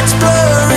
Lights blur